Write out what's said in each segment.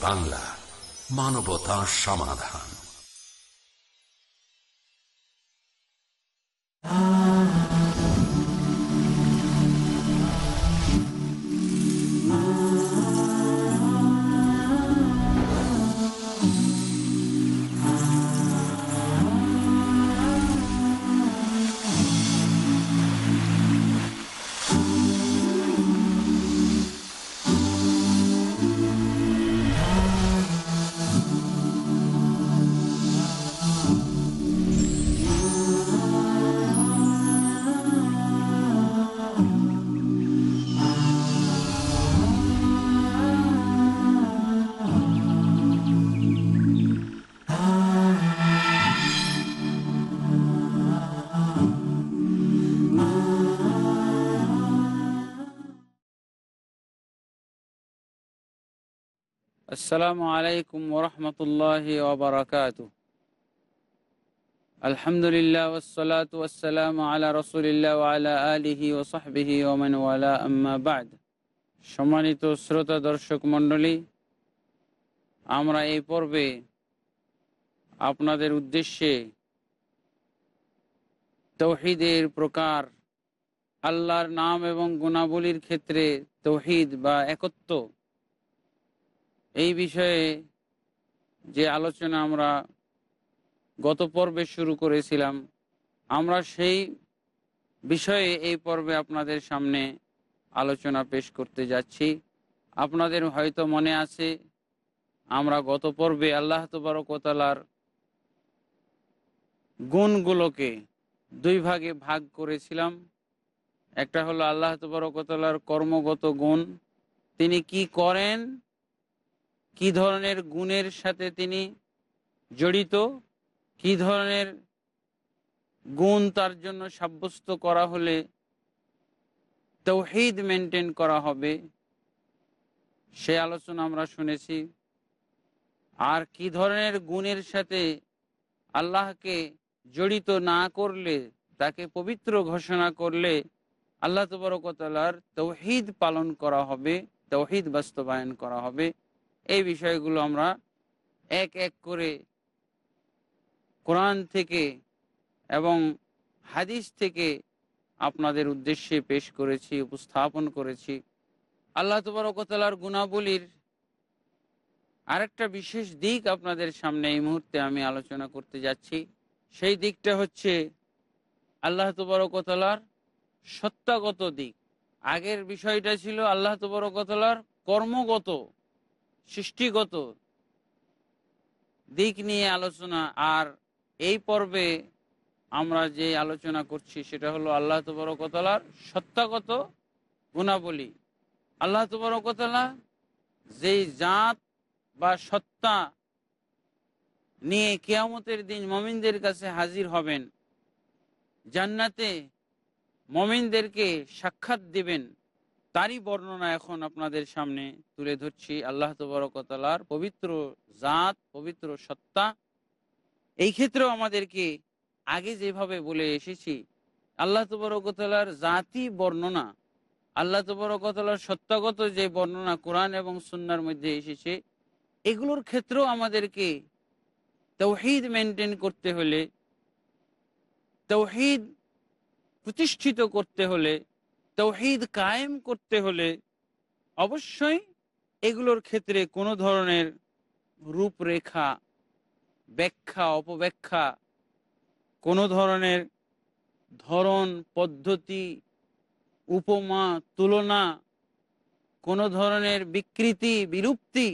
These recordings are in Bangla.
বাংলা মানবতা সমাধান। আসসালামু আলাইকুম ওরহমতুল্লাহ ওবরাকাত আলহামদুলিল্লাহ আলা আলিহি ওয়ালা সম্মানিত শ্রোতা দর্শক মন্ডলী আমরা এই পর্বে আপনাদের উদ্দেশ্যে তৌহিদের প্রকার আল্লাহর নাম এবং গুণাবলীর ক্ষেত্রে তৌহিদ বা একত্ব এই বিষয়ে যে আলোচনা আমরা গত পর্বে শুরু করেছিলাম, আমরা সেই বিষয়ে এই পর্বে আপনাদের সামনে আলোচনা পেশ করতে যাচ্ছি। আপনাদের হয়তো মনে আছে, আমরা গত পর্বে আল্লাহ তবরকতালার গুণগুলোকে দুই ভাগে ভাগ করেছিলাম। একটা হলো আল্লাহ তবরকতালার কর্মগত গুণ, তিনি কি করেন? কি ধরনের গুণের সাথে তিনি জড়িত? কি ধরনের গুণ তার জন্য সাব্যস্ত করা হলে তৌহিদ মেনটেন করা হবে? সে আলোচনা আমরা শুনেছি। আর কি ধরনের গুণের সাথে আল্লাহকে জড়িত না করলে, তাকে পবিত্র ঘোষণা করলে আল্লাহ তবরকতালার তৌহিদ পালন করা হবে, তৌহিদ বাস্তবায়ন করা হবে। এই বিষয়গুলো আমরা এক এক করে কোরআন থেকে এবং হাদিস থেকে আপনাদের উদ্দেশ্যে পেশ করেছি, উপস্থাপন করেছি। আল্লাহ তবরকতালার গুণাবলীর আরেকটা বিশেষ দিক আপনাদের সামনে এই মুহূর্তে আমি আলোচনা করতে যাচ্ছি। সেই দিকটা হচ্ছে আল্লাহ তবরকতলার সত্তাগত দিক। আগের বিষয়টা ছিল আল্লাহ তবরকতলার কর্মগত সৃষ্টিগত দিক নিয়ে আলোচনা, আর এই পর্বে আমরা যে আলোচনা করছি সেটা হলো আল্লাহ তবরকতলার সত্তাগত গুণাবলী। আল্লাহ তবরকতলা যেই জাত বা সত্তা নিয়ে কেয়ামতের দিন মমিনদের কাছে হাজির হবেন, জান্নাতে মমিনদেরকে সাক্ষাৎ দিবেন তারই বর্ণনা এখন আপনাদের সামনে তুলে ধরছি। আল্লাহ তবরকতলার পবিত্র জাত, পবিত্র সত্তা। এই ক্ষেত্রেও আমাদেরকে আগে যেভাবে বলে এসেছি, আল্লাহ তবরকতলার জাতি বর্ণনা, আল্লাহ তবরকতলার সত্যাগত যে বর্ণনা কোরআন এবং সুন্নার মধ্যে এসেছে, এগুলোর ক্ষেত্রেও আমাদেরকে তৌহিদ মেনটেন করতে হলে, তৌহিদ প্রতিষ্ঠিত করতে হলে তৌহিদ কায়েম করতে হলে অবশ্যই এগুলোর ক্ষেত্রে কোনো ধরনের রূপরেখা, ব্যাখ্যা, অপব্যাখ্যা, কোনো ধরনের ধরন, পদ্ধতি, উপমা, তুলনা, কোনো ধরনের বিকৃতি, বিলুপ্তি,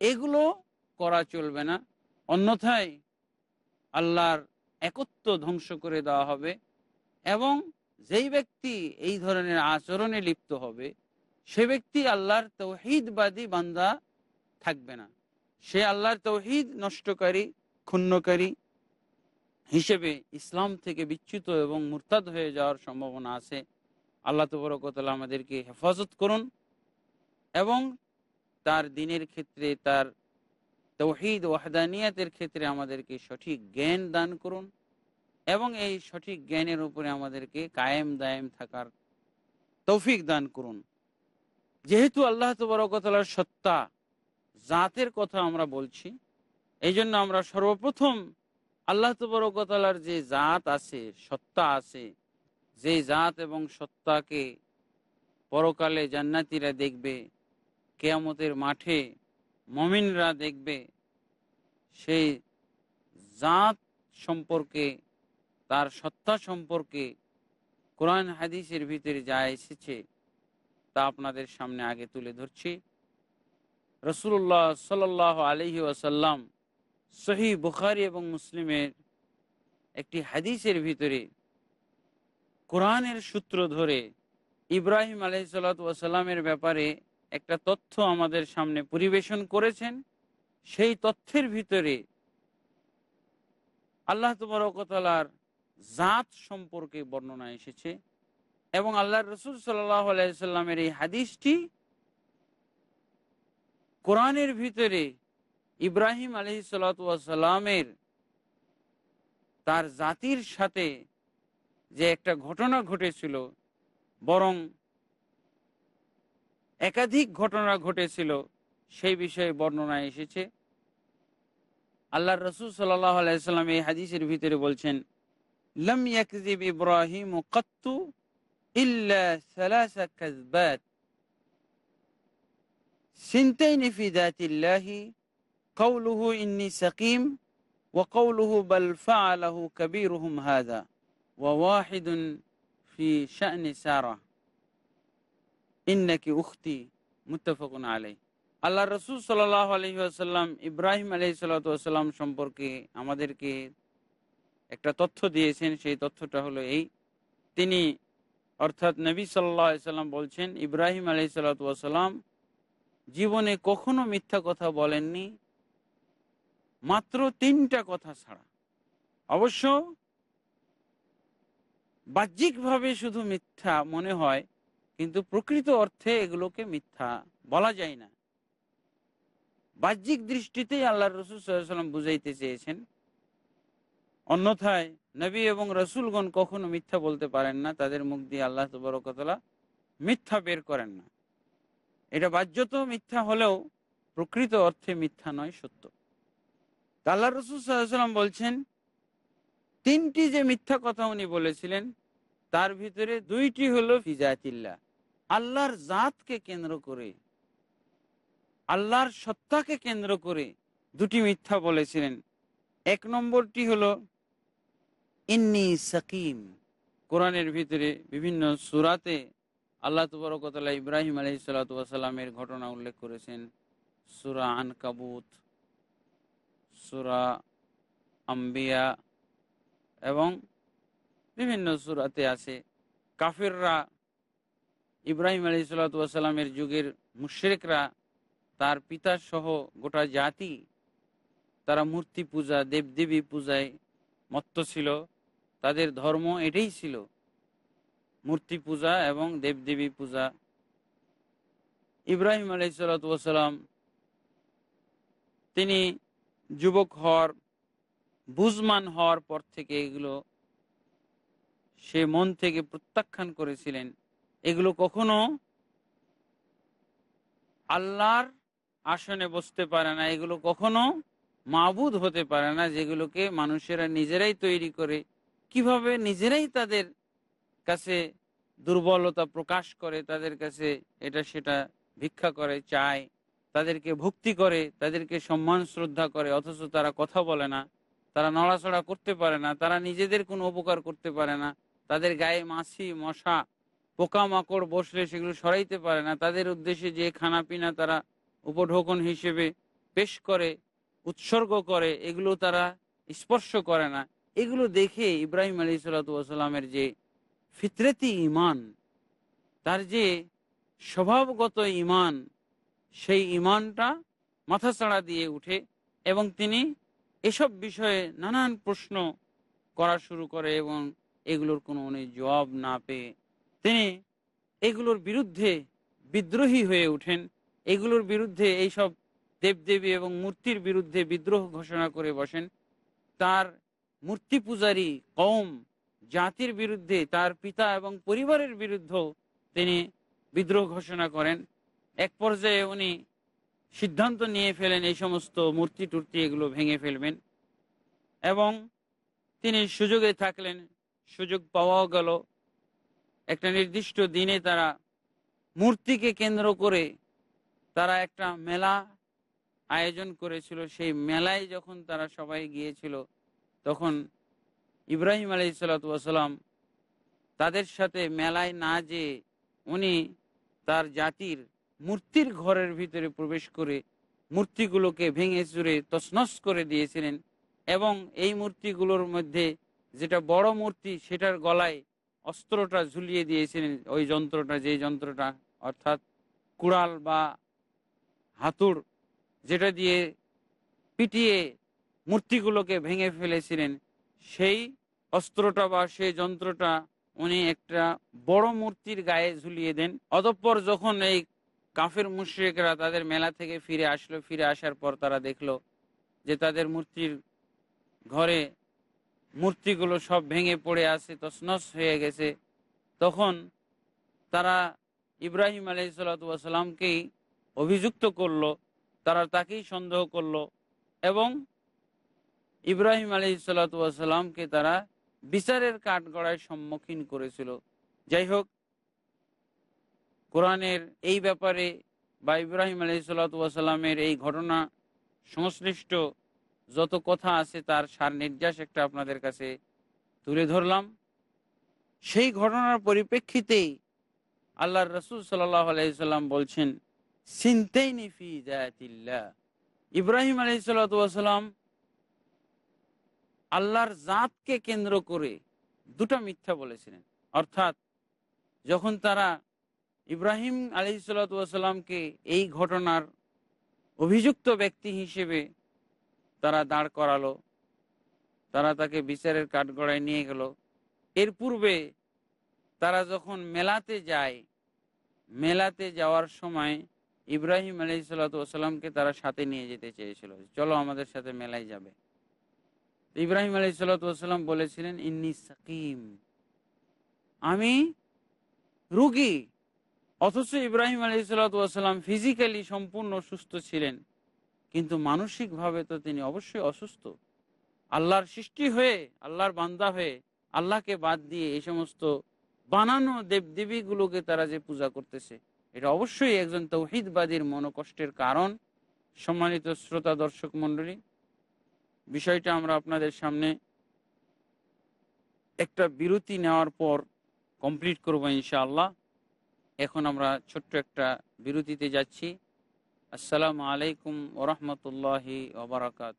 এগুলো করা চলবে না। অন্যথায় আল্লাহর একত্ব ধ্বংস করে দেওয়া হবে এবং যেই ব্যক্তি এই ধরনের আচরণে লিপ্ত হবে, সে ব্যক্তি আল্লাহর তৌহিদবাদী বান্দা থাকবে না। সে আল্লাহর তৌহিদ নষ্টকারী, ক্ষুণ্ণকারী হিসেবে ইসলাম থেকে বিচ্যুত এবং মুরতাদ হয়ে যাওয়ার সম্ভাবনা আছে। আল্লাহ তবরকতলা আমাদেরকে হেফাজত করুন এবং তার দিনের ক্ষেত্রে, তার তৌহিদ ওয়াহদানিয়াতের ক্ষেত্রে আমাদেরকে সঠিক জ্ঞান দান করুন। এবং এই সঠিক জ্ঞানের উপরে আমাদেরকে কায়েম দায়েম থাকার তৌফিক দান করুন। যেহেতু আল্লাহ তবরকতলার সত্তা, জাতের কথা আমরা বলছি এই জন্য আমরা সর্বপ্রথম আল্লাহ তবরকতালার যে জাত আছে, সত্তা আছে, যে জাত এবং সত্তাকে পরকালে জান্নাতিরা দেখবে, কেয়ামতের মাঠে মমিনরা দেখবে, সেই জাত সম্পর্কে তার সত্তা সম্পর্কে কোরআন হাদিসের ভিতরে যা এসেছে তা আপনাদের সামনে আগে তুলে ধরছি। রসুল্লাহ সাল আলহি ওয়াসাল্লাম সহি বুখারি এবং মুসলিমের একটি হাদিসের ভিতরে কোরআনের সূত্র ধরে ইব্রাহিম আলহিসাল্লামের ব্যাপারে একটা তথ্য আমাদের সামনে পরিবেশন করেছেন। সেই তথ্যের ভিতরে আল্লাহ তবরকতালার জাত সম্পর্কে বর্ণনা এসেছে এবং আল্লাহ রসুল আলাইসাল্লামের এই হাদিসটি কোরআনের ভিতরে ইব্রাহিম আলহি সাল্লামের তার জাতির সাথে যে একটা ঘটনা ঘটেছিল, বরং একাধিক ঘটনা ঘটেছিল, সেই বিষয়ে বর্ণনা এসেছে। আল্লাহ রসুল সাল্লাহ আলাইসাল্লাম এই হাদিসের ভিতরে বলছেন লম ইয়াকজিব ইব্রাহিম কত্তু ইল্লা সালাসা কাযবাত সিনতাইন ফি যাতিল্লাহি قوله إني سقيم وقوله بل فعله كبيرهم هذا وواحد في شأن سارة إنك أختي متفق عليه আল্লাহ রসুল সাল্লাহ আলহিহাসাল্লাম ইব্রাহিম আলহি সাল্লাম সম্পর্কে আমাদেরকে একটা তথ্য দিয়েছেন, সেই তথ্যটা হলো এই। তিনি অর্থাৎ নবী সাল্লাহ সাল্লাম বলছেন, ইব্রাহিম আলহি সাল্লাম জীবনে কখনো মিথ্যা কথা বলেননি, মাত্র তিনটা কথা ছাড়া। অবশ্য বাহ্যিকভাবে শুধু মিথ্যা মনে হয়, কিন্তু প্রকৃত অর্থে এগুলোকে মিথ্যা বলা যায় না। বাহ্যিক দৃষ্টিতেই আল্লাহ রসুল সাল্লাম বুঝাইতে চেয়েছেন অন্যথায় নবী এবং রসুলগণ কখনো মিথ্যা বলতে পারেন না, তাদের মুখ দিয়ে আল্লাহ তবরকতলা মিথ্যা বের করেন না। এটা বাহ্যত মিথ্যা হলেও প্রকৃত অর্থে মিথ্যা নয়, সত্য। আল্লাহ রসুল সাল্লাম বলছেন, তিনটি যে মিথ্যা কথা উনি বলেছিলেন, তার ভিতরে দুইটি হলো ফিজাতিল্লা আল্লাহর জাতকে কেন্দ্র করে, আল্লাহর সত্তাকে কেন্দ্র করে দুটি মিথ্যা বলেছিলেন। এক নম্বরটি হলো ইন্নি সাকিম। কোরআনের ভিতরে বিভিন্ন সুরাতে আল্লাহ তবরকতলা ইব্রাহিম আলহি সাল্লামের ঘটনা উল্লেখ করেছেন। সুরা আন কাবুত সুরা আম্বিয়া এবং বিভিন্ন সুরাতে আছে, কাফিররা ইব্রাহিম আলী সাল্লামের যুগের মুশ্রেকরা, তার পিতা সহ গোটা জাতি, তারা মূর্তি পূজা, দেবদেবী পূজায় মত্ত ছিল। তাদের ধর্ম এটাই ছিল। মূর্তি পূজা এবং দেবদেবী পূজা। ইব্রাহিম আলাই সাল্লাম তিনি যুবক হওয়ার বুজমান হওয়ার পর থেকে এগুলো সে মন থেকে প্রত্যাখ্যান করেছিলেন। এগুলো কখনো আল্লাহর আসনে বসতে পারে না। এগুলো কখনো মাবুদ হতে পারে না, যেগুলোকে মানুষেরা নিজেরাই তৈরি করে কীভাবে নিজেরাই তাদের কাছে দুর্বলতা প্রকাশ করে, তাদের কাছে এটা সেটা ভিক্ষা করে, চায়, তাদেরকে ভক্তি করে, তাদেরকে সম্মান, শ্রদ্ধা করে, অথচ তারা কথা বলে না, তারা নড়াচড়া করতে পারে না, তারা নিজেদের কোনো উপকার করতে পারে না, তাদের গায়ে মাছি, মশা, পোকামাকড় বসলে সেগুলো সরাইতে পারে না, তাদের উদ্দেশ্যে যে খানা পিনা তারা উপঢোকন হিসেবে পেশ করে, উৎসর্গ করে, এগুলো তারা স্পর্শ করে না। এগুলো দেখে ইব্রাহিম আলী সাল্লামের যে ফিতরেতি ইমান তার যে স্বভাবগত ইমান সেই ইমানটা মাথাচাড়া দিয়ে উঠে এবং তিনি এসব বিষয়ে নানান প্রশ্ন করা শুরু করে এবং এগুলোর কোনো উনি জবাব না পেয়ে তিনি এগুলোর বিরুদ্ধে বিদ্রোহী হয়ে ওঠেন। এগুলোর বিরুদ্ধে এইসব দেবদেবী এবং মূর্তির বিরুদ্ধে বিদ্রোহ ঘোষণা করে বসেন। তার মূর্তি পূজারী কম জাতির বিরুদ্ধে তার পিতা এবং পরিবারের বিরুদ্ধেও তিনি বিদ্রোহ ঘোষণা করেন। এক পর্যায়ে উনি সিদ্ধান্ত নিয়ে ফেলেন এই সমস্ত মূর্তি টুর্তি এগুলো ভেঙে ফেলবেন এবং তিনি সুযোগে থাকলেন, সুযোগ পাওয়াও গেল। একটা নির্দিষ্ট দিনে তারা মূর্তিকে কেন্দ্র করে তারা একটা মেলা আয়োজন করেছিল। সেই মেলায় যখন তারা সবাই গিয়েছিল তখন ইব্রাহিম আলাই সালাতাম তাদের সাথে মেলায় না যে উনি তার জাতির মূর্তির ঘরের ভিতরে প্রবেশ করে মূর্তিগুলোকে ভেঙে চুরে তছনছ করে দিয়েছিলেন এবং এই মূর্তিগুলোর মধ্যে যেটা বড় মূর্তি সেটার গলায় অস্ত্রটা ঝুলিয়ে দিয়েছিলেন ওই যন্ত্রটা যে যন্ত্রটা অর্থাৎ কুড়াল বা হাতুড়, যেটা দিয়ে পিটিয়ে মূর্তিগুলোকে ভেঙে ফেলেছিলেন। সেই অস্ত্রটা বা সেই যন্ত্রটা উনি একটা বড় মূর্তির গায়ে ঝুলিয়ে দেন। অতঃপর যখন এই কাফের মুশ্রিকরা তাদের মেলা থেকে ফিরে আসলো, ফিরে আসার পর তারা দেখল যে তাদের মূর্তির ঘরে মূর্তিগুলো সব ভেঙে পড়ে আছে তসনস হয়ে গেছে। তখন তারা ইব্রাহিম আলহিসাল্লামকেই অভিযুক্ত করল, তারা তাকেই সন্দেহ করল এবং ইব্রাহিম আলহিসাল্লামকে তারা বিচারের কাঠগড়ায় সম্মুখীন করেছিল। যাই হোক, কোরআনের এই ব্যাপারে বা ইব্রাহিম আলহিসাল্লামের এই ঘটনা সংশ্লিষ্ট যত কথা আছে তার সার নির্যাস একটা আপনাদের কাছে তুলে ধরলাম। সেই ঘটনার পরিপ্রেক্ষিতেই আল্লাহর রসুল সাল্লাহ আলাইসাল্লাম বলছেন, সিনতেইনি ফি জায়াতিল্লাহ ইব্রাহিম আলহিসাল্লাম আল্লাহর জাতকে কেন্দ্র করে দুটা মিথ্যা বলেছিলেন। অর্থাৎ যখন তারা ইব্রাহিম আলি সাল্লাতামকে এই ঘটনার অভিযুক্ত ব্যক্তি হিসেবে তারা দাঁড় করালো, তারা তাকে বিচারের কাঠগড়ায় নিয়ে গেল। এর পূর্বে তারা যখন মেলাতে যায়, মেলাতে যাওয়ার সময় ইব্রাহিম আলি সাল্লাতামকে তারা সাথে নিয়ে যেতে চেয়েছিল চলো আমাদের সাথে মেলায় যাবে। ইব্রাহিম আলী সাল্লাম বলেছিলেন, ইন্নি সাকিম। আমি রুগী, অথচ ইব্রাহিম আলী সাল্লাম ফিজিক্যালি সম্পূর্ণ সুস্থ ছিলেন, কিন্তু মানসিকভাবে তো তিনি অবশ্যই অসুস্থ। আল্লাহর সৃষ্টি হয়ে, আল্লাহর বান্দা হয়ে, আল্লাহকে বাদ দিয়ে এই সমস্ত বানানো দেবদেবীগুলোকে তারা যে পূজা করতেছে, এটা অবশ্যই একজন তৌহিদবাদীর মনোকষ্টের কারণ। সম্মানিত শ্রোতা, দর্শক মণ্ডলী বিষয়টা আমরা আপনাদের সামনে একটা বিরতি নেওয়ার পর কমপ্লিট করব ইনশাআল্লাহ। এখন আমরা ছোট্ট একটা বিরতিতে যাচ্ছি। আসসালামু আলাইকুম ওরহমতুল্লাহি ওবরাকাত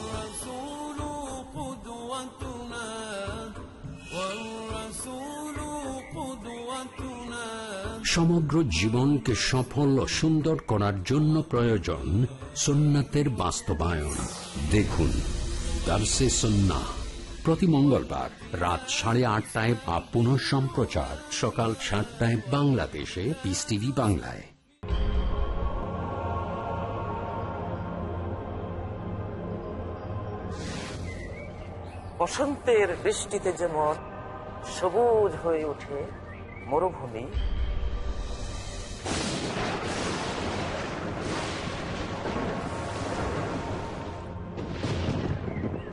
সমগ্র জীবনকে সফল ও সুন্দর করার জন্য প্রয়োজন সুন্নাতের বাস্তবায়ন। দেখুন, দার্সে সন্না প্রতি মঙ্গলবার রাত সাড়ে আটটায় বা পুনঃ সম্প্রচার সকাল সাতটায় বাংলাদেশে পিস টিভি বাংলায়। বসন্তের বৃষ্টিতে যেমন সবুজ হয়ে ওঠে মরুভূমি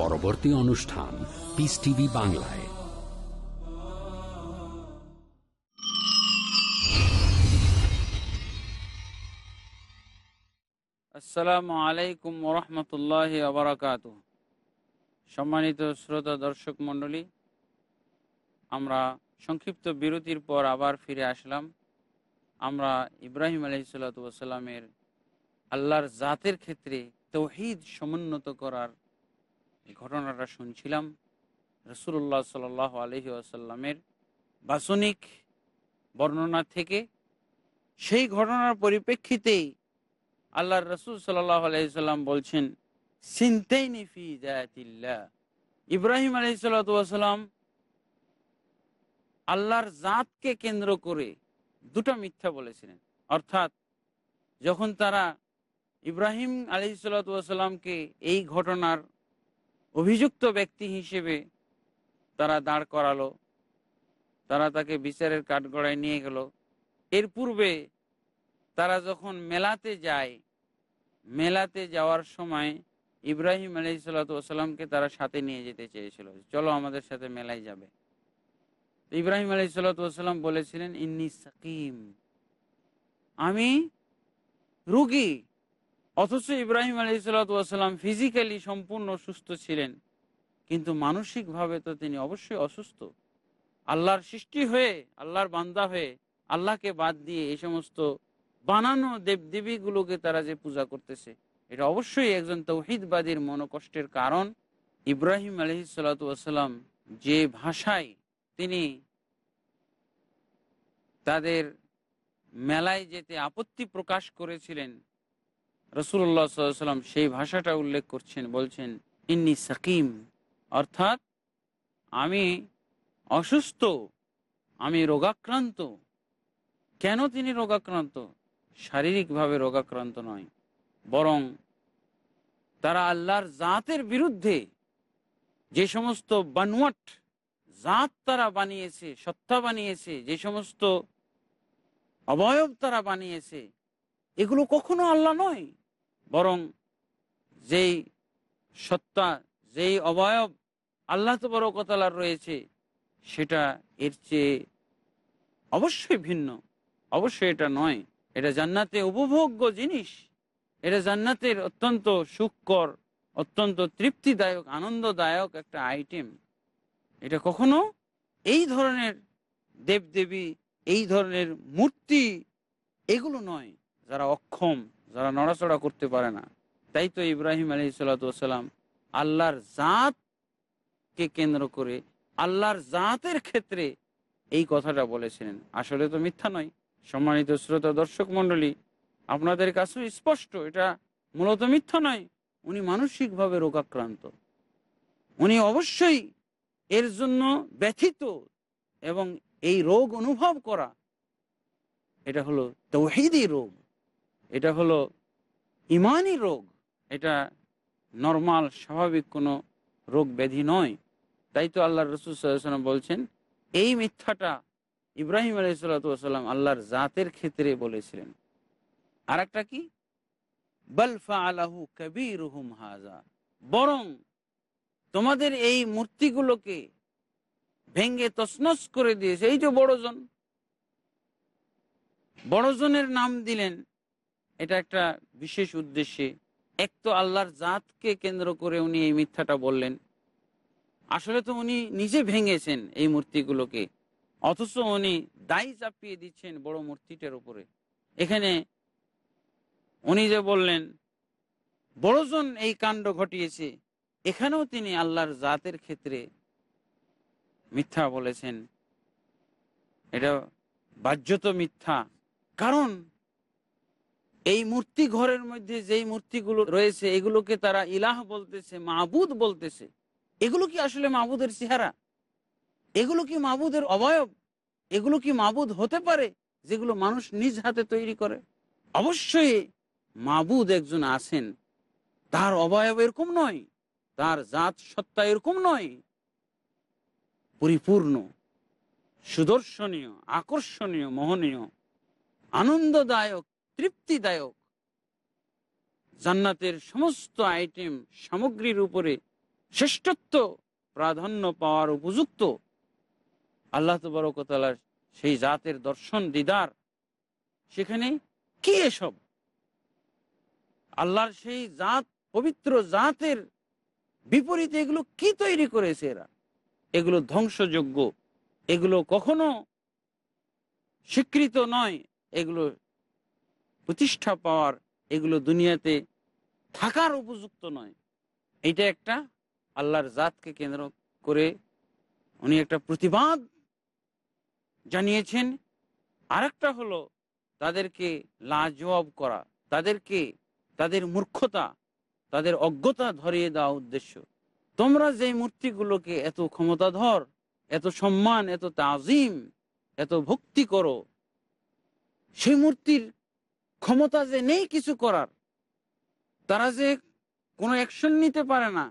পরবর্তী অনুষ্ঠান পিস টিভি বাংলায়। আসসালামু আলাইকুম ওরহমতুল্লাহ আবরাকাত সম্মানিত শ্রোতা, দর্শক, মণ্ডলী, আমরা সংক্ষিপ্ত বিরতির পর আবার ফিরে আসলাম। আমরা ইব্রাহিম আলহিসাল্লামের আল্লাহর জাতের ক্ষেত্রে তৌহিদ সমুন্নত করার এই ঘটনাটা শুনছিলাম। রসুল্লাহ সাল আলহি আসাল্লামের বাসনিক বর্ণনা থেকে। সেই ঘটনার পরিপ্রেক্ষিতেই আল্লাহর রসুল সাল্লাহ আলাইসাল্লাম বলছেন, সিনতেইনি ফি জায়াতিল্লাহ ইব্রাহিম আলাইসাল্লাম আল্লাহর জাতকে কেন্দ্র করে দুটা মিথ্যা বলেছিলেন। অর্থাৎ, যখন তারা ইব্রাহিম আলহিসাল্লামকে এই ঘটনার অভিযুক্ত ব্যক্তি হিসেবে তারা দাঁড় করালো। তারা তাকে বিচারের কাঠগড়ায় নিয়ে গেল। এর পূর্বে তারা যখন মেলাতে যায়, মেলাতে যাওয়ার সময় ইব্রাহিম আলি সাল্লাতামকে তারা সাথে নিয়ে যেতে চেয়েছিল চলো আমাদের সাথে মেলায় যাবে। ইব্রাহিম আলি সাল্লাতাম বলেছিলেন, ইন্নি সাকিম। আমি রুগী। অথচ ইব্রাহিম আলি সাল্লাতাম ফিজিক্যালি সম্পূর্ণ সুস্থ ছিলেন, কিন্তু মানসিকভাবে তো তিনি অবশ্যই অসুস্থ। আল্লাহর সৃষ্টি হয়ে, আল্লাহর বান্দা হয়ে, আল্লাহকে বাদ দিয়ে এই সমস্ত বানানো দেবদেবীগুলোকে তারা যে পূজা করতেছে, এটা অবশ্যই একজন তৌহিদবাদীর মনোকষ্টের কারণ। ইব্রাহিম আলহি আলহিসাল্লাম যে ভাষায় তিনি তাদের মেলায় যেতে আপত্তি প্রকাশ করেছিলেন রসুল্লাহ সাল্লাম সেই ভাষাটা উল্লেখ করছেন, বলছেন, ইন্নি সাকিম। অর্থাৎ, আমি অসুস্থ, আমি রোগাক্রান্ত। কেন তিনি রোগাক্রান্ত? শারীরিকভাবে রোগাক্রান্ত নয়, বরং তারা আল্লাহর জাতের বিরুদ্ধে যে সমস্ত বানুয়াট জাত তারা বানিয়েছে, সত্তা বানিয়েছে, যে সমস্ত অবয়ব তারা বানিয়েছে, এগুলো কখনো আল্লাহ নয়। বরং যেই সত্তা, যেই অবয়ব আল্লাহ তো বড় কথালার রয়েছে, সেটা এর চেয়ে অবশ্যই ভিন্ন। অবশ্যই এটা নয়। এটা জান্নাতে উপভোগ্য জিনিস। এটা জান্নাতের অত্যন্ত সুখকর, অত্যন্ত তৃপ্তিদায়ক, আনন্দদায়ক একটা আইটেম। এটা কখনো এই ধরনের দেবদেবী, এই ধরনের মূর্তি, এগুলো নয়। যারা অক্ষম যারা নড়াচড়া করতে পারে না। তাই তো ইব্রাহিম আলী সাল্লাম আল্লাহর জাতকে কেন্দ্র করে আল্লাহর জাতের ক্ষেত্রে এই কথাটা বলেছিলেন। আসলে তো মিথ্যা নয়। সম্মানিত শ্রোতা দর্শক মন্ডলী আপনাদের কাছেও স্পষ্ট, এটা মূলত মিথ্যা নয়। উনি মানসিকভাবে রোগাক্রান্ত। উনি অবশ্যই এর জন্য ব্যথিত এবং এই রোগ অনুভব করা, এটা হলো তৌহিদি রোগ। এটা হলো ইমানই রোগ। এটা নর্মাল, স্বাভাবিক কোনো রোগ ব্যাধি নয়। তাই তো আল্লাহ রসুল সাল্লাম বলছেন, এই মিথ্যাটা ইব্রাহিম আলাইসাল্লাম আল্লাহর জাতের ক্ষেত্রে বলেছিলেন। আর একটা কি? বলফা আলাহু কবির হাজা বরং তোমাদের এই মূর্তিগুলোকে ভেঙ্গে তসনস করে দিয়েছে। এই যে বড়জন, বড়জনের নাম দিলেন এটা একটা বিশেষ উদ্দেশ্যে। এক তো আল্লাহর জাতকে কেন্দ্র করে উনি এই মিথ্যাটা বললেন। আসলে তো উনি নিজে ভেঙেছেন এই মূর্তিগুলোকে। অথচ উনি দায়ী চাপিয়ে দিচ্ছেন বড় মূর্তিটার উপরে। এখানে উনি যে বললেন, বড়জন এই কাণ্ড ঘটিয়েছে। এখানেও তিনি আল্লাহর জাতের ক্ষেত্রে মিথ্যা বলেছেন। এটা বাহ্যত মিথ্যা। কারণ এই মূর্তি ঘরের মধ্যে যেই মূর্তিগুলো রয়েছে, এগুলোকে তারা ইলাহ বলতেছে, মাবুদ বলতেছে। এগুলো কি আসলে মাবুদের চেহারা? এগুলো কি মাবুদের অবয়ব? এগুলো কি মাবুদ হতে পারে, যেগুলো মানুষ নিজ হাতে তৈরি করে? অবশ্যই মাবুদ একজন আছেন। তার অবয়ব এরকম নয়, তার জাত সত্তা এরকম নয়। পরিপূর্ণ, সুদর্শনীয়, আকর্ষণীয়, মোহনীয়, আনন্দদায়ক তৃপ্তিদায়ক জান্নাতের সমস্ত আইটেম সামগ্রীর উপরে শ্রেষ্ঠত্ব প্রাধান্য পাওয়ার উপযুক্ত। আল্লাহ তবরকতালার সেই জাতের দর্শন, দিদার, সেখানে কি এসব? আল্লাহর সেই জাত, পবিত্র জাতের বিপরীতে এগুলো কি তৈরি করেছে এরা? এগুলো ধ্বংসযোগ্য। এগুলো কখনো স্বীকৃত নয়। এগুলো প্রতিষ্ঠা পাওয়ার এগুলো দুনিয়াতে থাকার উপযুক্ত নয়। এটা একটা আল্লাহর জাতকে কেন্দ্র করে উনি একটা প্রতিবাদ জানিয়েছেন। আরেকটা হলো তাদেরকে লাজবাব করা, তাদেরকে, তাদের মূর্খতা, তাদের অজ্ঞতা ধরিয়ে দেওয়া উদ্দেশ্য। তোমরা যে মূর্তিগুলোকে এত ক্ষমতাধর, এত সম্মান, এত তাজিম, এত ভক্তি করো, সেই মূর্তির ক্ষমতা যে নেই কিছু করার, তারা যে কোনো অ্যাকশন নিতে পারে না,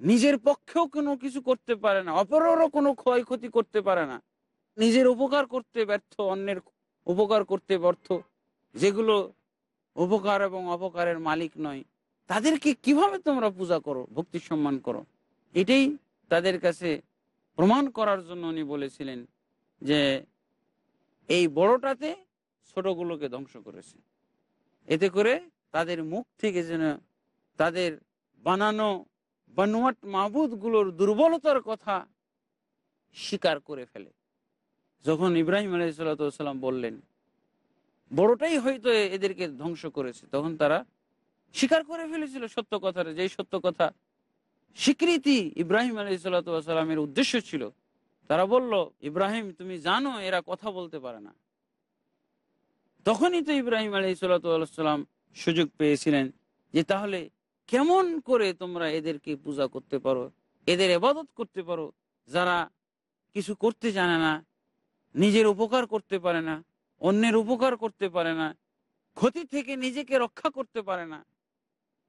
নিজের পক্ষেও কোনো কিছু করতে পারে না, অপরেরও কোনো ক্ষয়ক্ষতি করতে পারে না, নিজের উপকার করতে ব্যর্থ, অন্যের উপকার করতে ব্যর্থ, যেগুলো উপকার এবং অপকারের মালিক নয়, তাদেরকে কীভাবে তোমরা পূজা করো, ভক্তি সম্মান করো? এটাই তাদের কাছে প্রমাণ করার জন্য উনি বলেছিলেন যে এই বড়টাতে ছোটগুলোকে ধ্বংস করেছে। এতে করে তাদের মুখ থেকে যেন তাদের বানানো বানোয়াট মাহবুদগুলোর দুর্বলতার কথা স্বীকার করে ফেলে। যখন ইব্রাহিম আলাইসাল্লাম বললেন, বড়টাই হয়তো এদেরকে ধ্বংস করেছে, তখন তারা স্বীকার করে ফেলেছিল সত্য কথার যে সত্য কথা স্বীকৃতি ইব্রাহিম আলাইসাল্লামের উদ্দেশ্য ছিল, তারা বলল, ইব্রাহিম, তুমি জানো এরা কথা বলতে পারে না। তখনই তো ইব্রাহিম আলহি সাল্লাম সুযোগ পেয়েছিলেন যে তাহলে কেমন করে তোমরা এদেরকে পূজা করতে পারো, এদের এবাদত করতে পারো, যারা কিছু করতে জানে না, নিজের উপকার করতে পারে না, অন্যের উপকার করতে পারে না, ক্ষতি থেকে নিজেকে রক্ষা করতে পারে না,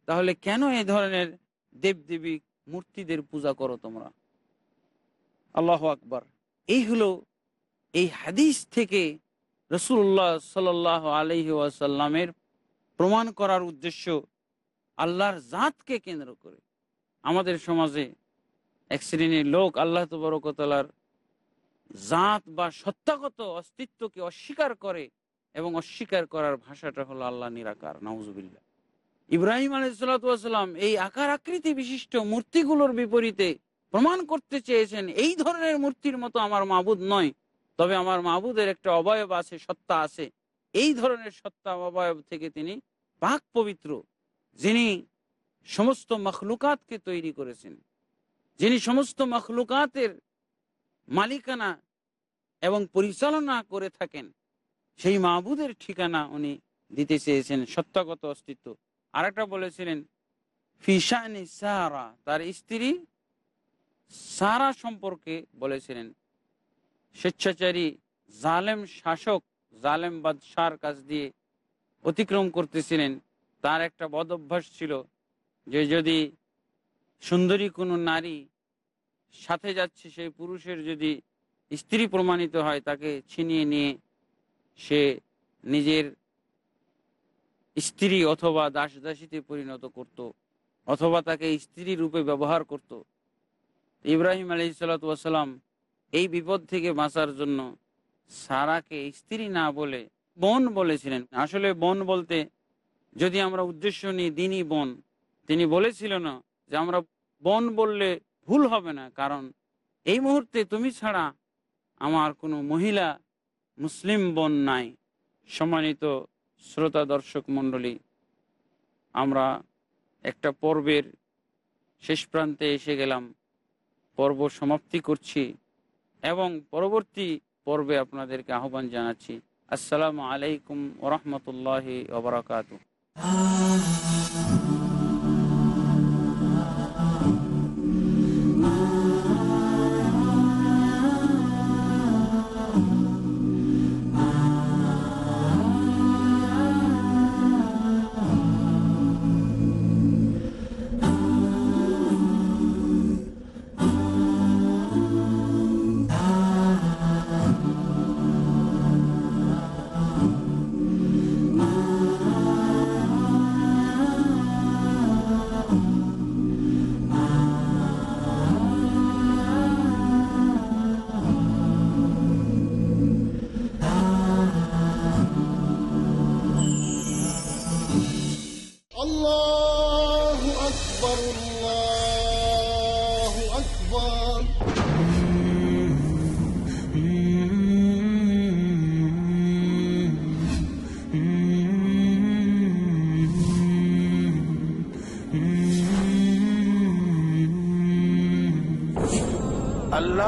তাহলে কেন এ ধরনের দেবদেবী মূর্তিদের পূজা করো তোমরা? আল্লাহ আকবার। এই হলো এই হাদিস থেকে রসুল্লাহ সাল আলহি ওয়াসাল্লামের প্রমাণ করার উদ্দেশ্য আল্লাহর জাতকে কেন্দ্র করে। আমাদের সমাজে এক শ্রেণির লোক আল্লাহ তবরকতলার জাত বা সত্তাগত অস্তিত্বকে অস্বীকার করে এবং অস্বীকার করার ভাষাটা হলো আল্লাহ নিরাকার নাউজুবিল্লা ইব্রাহিম আলাইসাল্লাম এই আকার আকৃতি বিশিষ্ট মূর্তিগুলোর বিপরীতে প্রমাণ করতে চেয়েছেন, এই ধরনের মূর্তির মতো আমার মাবুদ নয়। তবে আমার মাহবুদের একটা অবয়ব আছে, সত্তা আছে। এই ধরনের সত্তা অবয়ব থেকে তিনি পাক পবিত্র, যিনি সমস্ত মখলুকাতকে তৈরি করেছেন। যিনি সমস্ত মখলুকাতের মালিকানা এবং পরিচালনা করে থাকেন, সেই মাহবুদের ঠিকানা উনি দিতে চেয়েছেন, সত্তাগত অস্তিত্ব। আর একটা বলেছিলেন ফিসানি সারা, তার স্ত্রী সারা সম্পর্কে বলেছিলেন। স্বেচ্ছাচারী, জালেম শাসক, জালেম বাদশার কাছ দিয়ে অতিক্রম করতেছিলেন। তার একটা বদ অভ্যাস ছিল যে যদি সুন্দরী কোনো নারী সাথে যাচ্ছে, সেই পুরুষের যদি স্ত্রী প্রমাণিত হয়, তাকে ছিনিয়ে নিয়ে সে নিজের স্ত্রী অথবা দাস দাসীতে পরিণত করত অথবা তাকে স্ত্রী রূপে ব্যবহার করত। ইব্রাহিম আলি সাল্লাম এই বিপদ থেকে বাঁচার জন্য সারাকে স্ত্রী না বলে বোন বলেছিলেন। আসলে বোন বলতে যদি আমরা উদ্দেশ্য নিই দিনই বোন। তিনি বলেছিল না যে আমরা বোন বললে ভুল হবে না, কারণ এই মুহূর্তে তুমি ছাড়া আমার কোনো মহিলা মুসলিম বোন নাই। সম্মানিত শ্রোতা দর্শক মণ্ডলী, আমরা একটা পর্বের শেষ প্রান্তে এসে গেলাম। পর্ব সমাপ্তি করছি। এবং পরবর্তী পর্বে আপনাদেরকে আহ্বান জানাচ্ছি। আসসালামু আলাইকুম ওরহমতুল্লাহ ওবরাকাত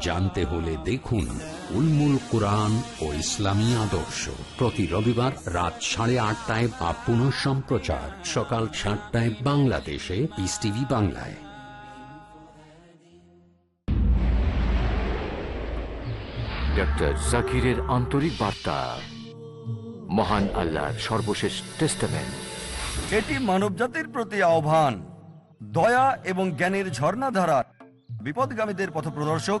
জানতে হলে দেখুন উলমুল কোরআন ও ইসলামী আদর্শ। প্রতি রবিবার রাত সাড়ে আটটায় বা পুনঃ সম্প্রচার। সকাল সাতটায় বাংলাদেশে পিস টিভি বাংলায়। ডক্টর জাকিরের আন্তরিক বার্তা। মহান আল্লাহর সর্বশেষ টেস্টামেন্ট এটি মানবজাতির প্রতি আহ্বান। দয়া এবং জ্ঞানের ঝর্ণাধারা বিপদগামীদের পথপ্রদর্শক